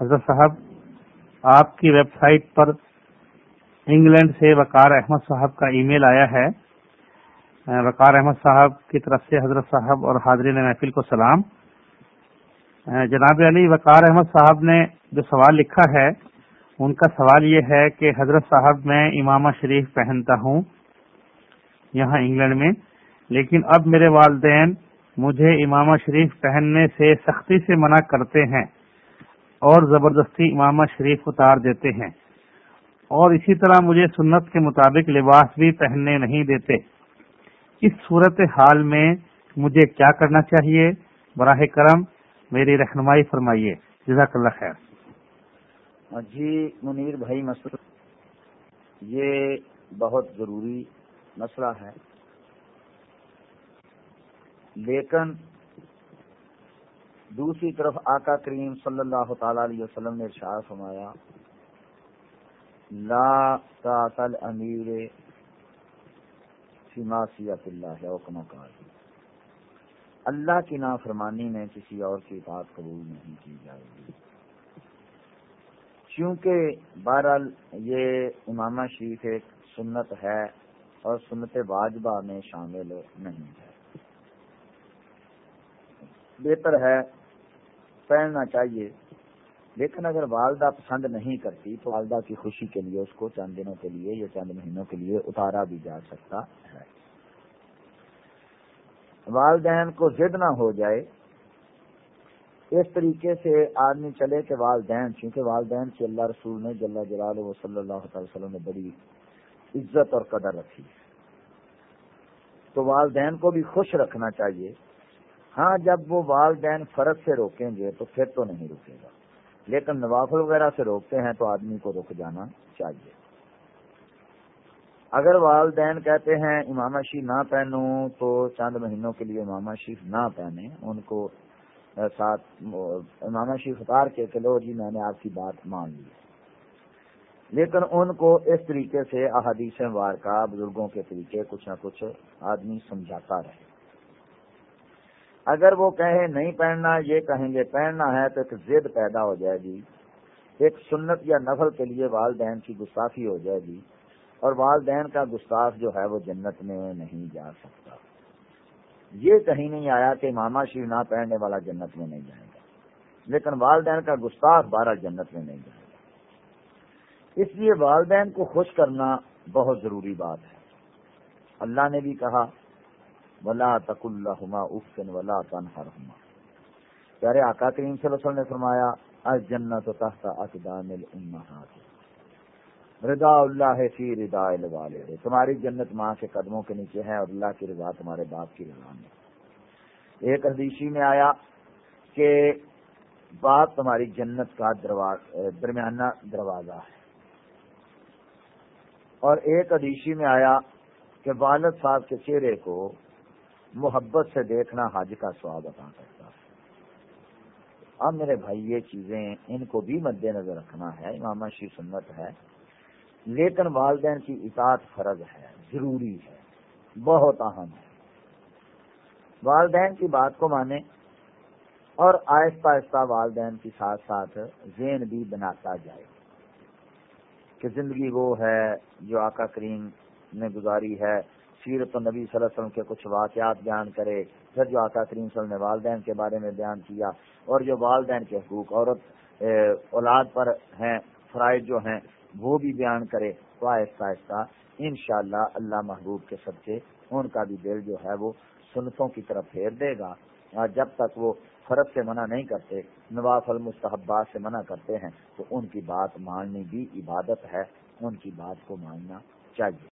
حضرت صاحب، آپ کی ویب سائٹ پر انگلینڈ سے وقار احمد صاحب کا ای میل آیا ہے۔ وقار احمد صاحب کی طرف سے حضرت صاحب اور حاضرین محفل کو سلام۔ جناب علی، وقار احمد صاحب نے جو سوال لکھا ہے، ان کا سوال یہ ہے کہ حضرت صاحب، میں امامہ شریف پہنتا ہوں یہاں انگلینڈ میں، لیکن اب میرے والدین مجھے امامہ شریف پہننے سے سختی سے منع کرتے ہیں۔ اور زبردستی امامہ شریف اتار دیتے ہیں۔ اور اسی طرح مجھے سنت کے مطابق لباس بھی پہننے نہیں دیتے۔ اس صورت حال میں مجھے کیا کرنا چاہیے؟ براہ کرم میری رہنمائی فرمائیے۔ جزاک اللہ خیر۔ جی منیر بھائی، مسئلہ یہ بہت ضروری مسئلہ ہے۔ لیکن دوسری طرف آقا کریم صلی اللہ تعالی علیہ وسلم نے ارشاد فرمایا، لا تاطل امیر سماسیت اللہ حکم کار اللہ کی نافرمانی میں کسی اور کی بات قبول نہیں کی جائے گی۔ چونکہ بہرحال یہ امامہ شریف ایک سنت ہے اور سنت واجبہ میں شامل نہیں ہے۔ بہتر ہے پہننا چاہیے۔ لیکن اگر والدہ پسند نہیں کرتی تو والدہ کی خوشی کے لیے اس کو چند دنوں کے لیے یا چند مہینوں کے لیے اتارا بھی جا سکتا ہے۔ والدین کو ضد نہ ہو جائے۔ اس طریقے سے آدمی چلے کہ والدین، چونکہ والدین سے اللہ رسول نے جل جلال و صلی اللہ تعالی وسلم نے بڑی عزت اور قدر رکھی۔ تو والدین کو بھی خوش رکھنا چاہیے۔ ہاں جب وہ والدین فرض سے روکیں گے تو پھر تو نہیں رکے گا۔ لیکن نوافل وغیرہ سے روکتے ہیں تو آدمی کو رک جانا چاہیے۔ اگر والدین کہتے ہیں، امامہ شیف نہ پہنوں تو چند مہینوں کے لیے امامہ شیف نہ پہنے۔ ان کو ساتھ امامہ شیف اتار کے چلو جی میں نے آپ کی بات مان لی۔ لیکن ان کو اس طریقے سے احادیث وار کا بزرگوں کے طریقے کچھ نہ کچھ آدمی سمجھاتا رہے۔ اگر وہ کہیں نہیں پہننا، یہ کہیں گے پہننا ہے تو ایک ضد پیدا ہو جائے گی۔ ایک سنت یا نفل کے لیے والدین کی گستاخی ہو جائے گی۔ اور والدین کا گستاخ جو ہے وہ جنت میں نہیں جا سکتا۔ یہ کہیں نہیں آیا کہ ماما شیر نہ پہننے والا جنت میں نہیں جائے گا۔ لیکن والدین کا گستاخ بارہ جنت میں نہیں جائے گا۔ اس لیے والدین کو خوش کرنا بہت ضروری بات ہے۔ اللہ نے بھی کہا ولا تک اللہ افسن ولا تنہر پیارے آقا کریم صلی اللہ علیہ وسلم نے فرمایا از جنت تحت اقدام الامہات۔ رضا اللہ فی رضا الوالد۔ تمہاری جنت ماں کے قدموں کے نیچے ہے اور اللہ کی رضا تمہارے باپ کی رضا میں ایک حدیثی میں آیا کہ باپ تمہاری جنت کا درمیانہ دروازہ ہے۔ اور ایک حدیثی میں آیا کہ والد صاحب کے چہرے کو محبت سے دیکھنا حج کا سواب عطا کرتا ہے۔ اب میرے بھائی، یہ چیزیں ان کو بھی مد نظر رکھنا ہے، امام شی سنت ہے۔ لیکن والدین کی اطاعت فرض ہے، ضروری ہے، بہت اہم ہے۔ والدین کی بات کو مانے اور آہستہ آہستہ والدین کے ساتھ ساتھ زین بھی بناتا جائے کہ زندگی وہ ہے جو آقا کریم نے گزاری ہے۔ سیرت و نبی صلی اللہ علیہ وسلم کے کچھ واقعات بیان کرے، پھر جو آقا کریم صلی اللہ علیہ وسلم نے والدین کے بارے میں بیان کیا، اور جو والدین کے حقوق، عورت اولاد پر ہیں، فرائض جو ہیں، وہ بھی بیان کرے، تو آہستہ آہستہ ان شاء اللہ اللہ محبوب کے سب سے ان کا بھی دل جو ہے وہ سنتوں کی طرف پھیر دے گا۔ اور جب تک وہ فرق سے منع نہیں کرتے، نواف المستحبات سے منع کرتے ہیں، تو ان کی بات ماننی بھی عبادت ہے، ان کی بات کو ماننا چاہیے۔